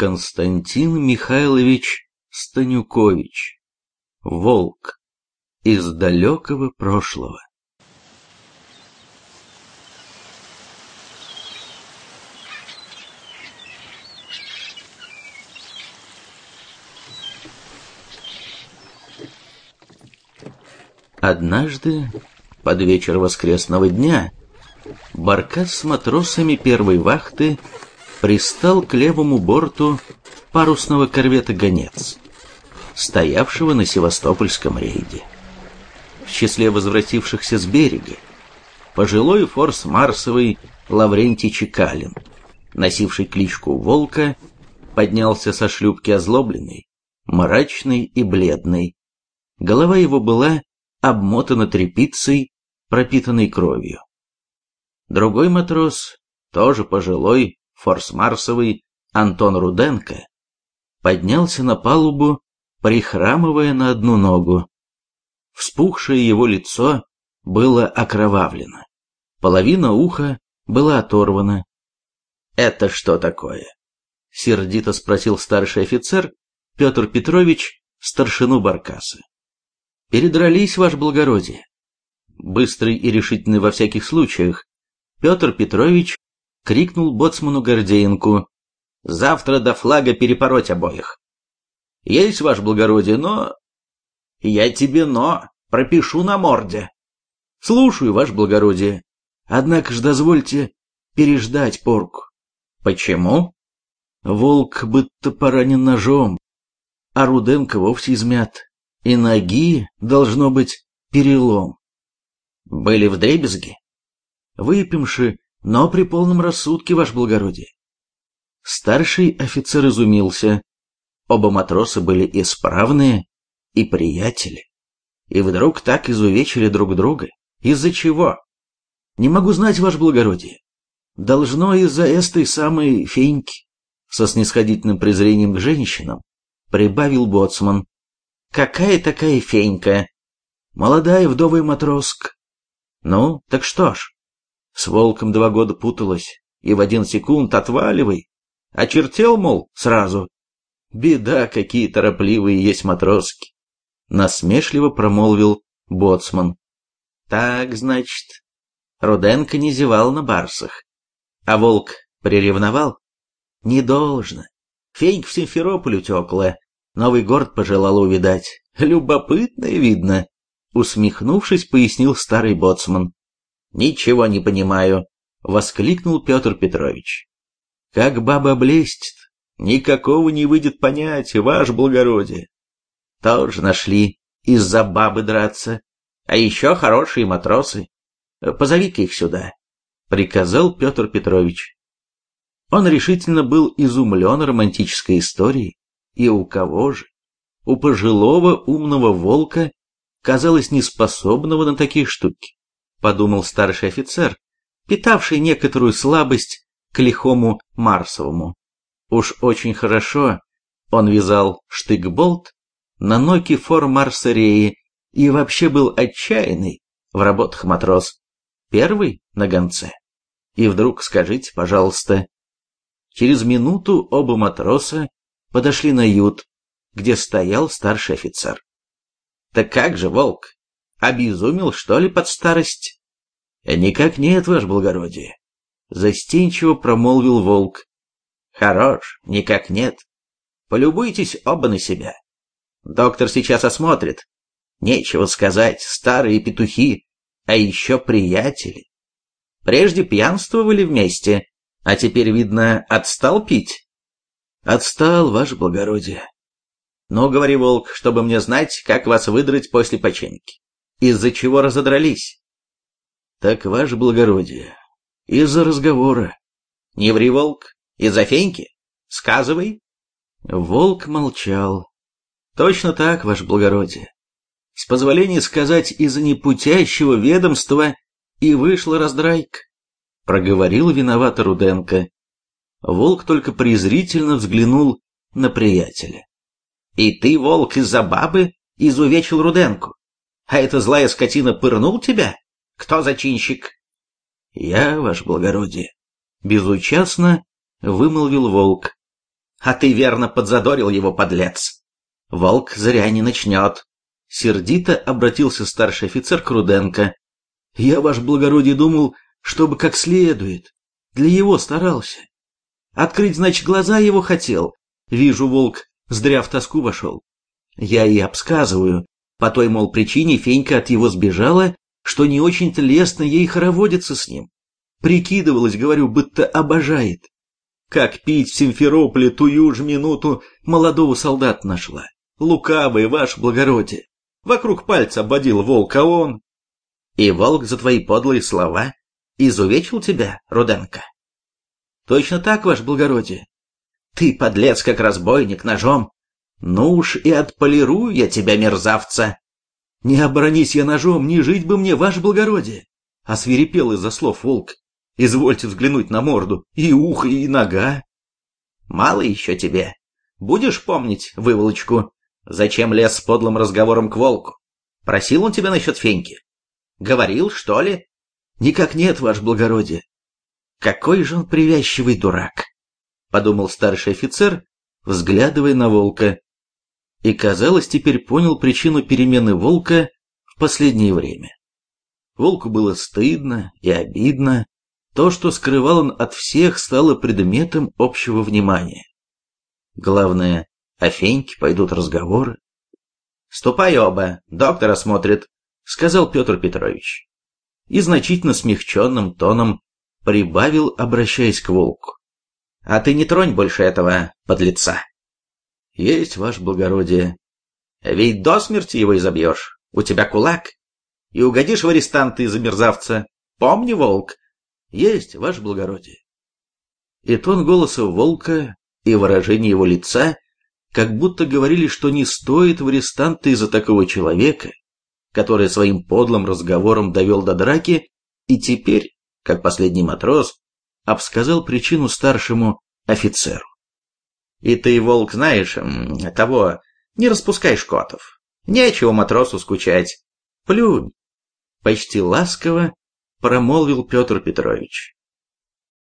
Константин Михайлович Станюкович. Волк. Из далекого прошлого. Однажды, под вечер воскресного дня, Баркас с матросами первой вахты пристал к левому борту парусного корвета «Гонец», стоявшего на Севастопольском рейде. В числе возвратившихся с берега пожилой форс Марсовый Лаврентий Чекалин, носивший кличку «Волка», поднялся со шлюпки озлобленный, мрачный и бледный. Голова его была обмотана тряпицей, пропитанной кровью. Другой матрос, тоже пожилой, форс-марсовый Антон Руденко, поднялся на палубу, прихрамывая на одну ногу. Вспухшее его лицо было окровавлено. Половина уха была оторвана. «Это что такое?» — сердито спросил старший офицер Петр Петрович старшину Баркаса. «Передрались, ваше благородие». Быстрый и решительный во всяких случаях, Петр Петрович крикнул боцману Гордеенку. «Завтра до флага перепороть обоих». «Есть, ваше благородие, но...» «Я тебе но пропишу на морде». «Слушаю, ваше благородие. Однако ж дозвольте переждать порку». «Почему?» Волк будто поранен ножом, а Руденко вовсе измят, и ноги, должно быть, перелом. Были в дребезги? Выпивши, но при полном рассудке, ваше благородие. Старший офицер изумился. Оба матроса были исправные и приятели. И вдруг так изувечили друг друга. Из-за чего? Не могу знать, ваше благородие. Должно из-за этой самой феньки. Со снисходительным презрением к женщинам прибавил боцман. Какая такая фенька? Молодая вдовая матроска. Ну, так что ж, с волком два года путалась, и в один секунд отваливай. Очертел, мол, сразу. Беда, какие торопливые есть матроски. Насмешливо промолвил боцман. Так, значит, Руденко не зевал на барсах. А волк приревновал? Не должно. Фенька в Симферополь утекла. Новый город пожелала увидать. Любопытное видно. Усмехнувшись, пояснил старый боцман. «Ничего не понимаю», — воскликнул Петр Петрович. «Как баба блестит, никакого не выйдет понять, ваше благородие. Тоже нашли из-за бабы драться, а еще хорошие матросы. Позови-ка их сюда», — приказал Петр Петрович. Он решительно был изумлен романтической историей, и у кого же? У пожилого умного волка, казалось неспособного на такие штуки подумал старший офицер, питавший некоторую слабость к лихому Марсовому. Уж очень хорошо он вязал штык-болт на ноги фор Марсареи и вообще был отчаянный в работах матрос. Первый на гонце. И вдруг скажите, пожалуйста. Через минуту оба матроса подошли на ют, где стоял старший офицер. «Так как же, волк, Обезумел, что ли, под старость? Никак нет, ваше благородие. Застенчиво промолвил волк. Хорош, никак нет. Полюбуйтесь оба на себя. Доктор сейчас осмотрит. Нечего сказать, старые петухи, а еще приятели. Прежде пьянствовали вместе, а теперь, видно, отстал пить? Отстал, ваше благородие. Ну, говори, волк, чтобы мне знать, как вас выдрать после починки из-за чего разодрались. Так, ваше благородие, из-за разговора. Не ври, волк, из-за феньки. Сказывай. Волк молчал. Точно так, ваше благородие. С позволения сказать, из-за непутящего ведомства и вышла раздрайка. Проговорил виновато Руденко. Волк только презрительно взглянул на приятеля. «И ты, волк, из-за бабы изувечил Руденку? А эта злая скотина пырнул тебя? Кто зачинщик? Я, ваше благородие. Безучастно вымолвил волк. А ты верно подзадорил его, подлец. Волк зря не начнет. Сердито обратился старший офицер к Руденко. Я, ваш благородие, думал, чтобы как следует. Для его старался. Открыть, значит, глаза его хотел. Вижу, волк зря в тоску вошел. Я и обсказываю. По той, мол, причине Фенька от его сбежала, что не очень-то лестно ей хороводиться с ним. Прикидывалась, говорю, будто обожает. Как пить в Симферополе тую же минуту молодого солдата нашла. Лукавый, ваше благородие. Вокруг пальца ободил волк, а он... И волк за твои подлые слова изувечил тебя, Руденко? Точно так, ваше благородие. Ты, подлец, как разбойник, ножом. Ну уж и отполирую я тебя, мерзавца. Не оборонись я ножом, не жить бы мне, ваше благородие. Освирепел из-за слов волк. Извольте взглянуть на морду, и ухо, и нога. Мало еще тебе. Будешь помнить выволочку? Зачем лез с подлым разговором к волку? Просил он тебя насчет Феньки? Говорил, что ли? Никак нет, ваше благородие. Какой же он привязчивый дурак, подумал старший офицер, взглядывая на волка. И, казалось, теперь понял причину перемены волка в последнее время. Волку было стыдно и обидно, то, что скрывал он от всех, стало предметом общего внимания. Главное, о Феньке пойдут разговоры. «Ступай оба, доктор осмотрит», — сказал Петр Петрович. И значительно смягченным тоном прибавил, обращаясь к волку. «А ты не тронь больше этого подлеца». «Есть, ваше благородие». «Ведь до смерти его изобьешь. У тебя кулак. И угодишь в арестанты из-за мерзавца. Помни, волк, есть, ваше благородие. И тон голоса волка, и выражение его лица, как будто говорили, что не стоит в арестанты из-за такого человека, который своим подлым разговором довел до драки, и теперь, как последний матрос, обсказал причину старшему офицеру. И ты, волк, знаешь, того, не распускай шкотов. Нечего матросу скучать. Плюнь. Почти ласково промолвил Петр Петрович.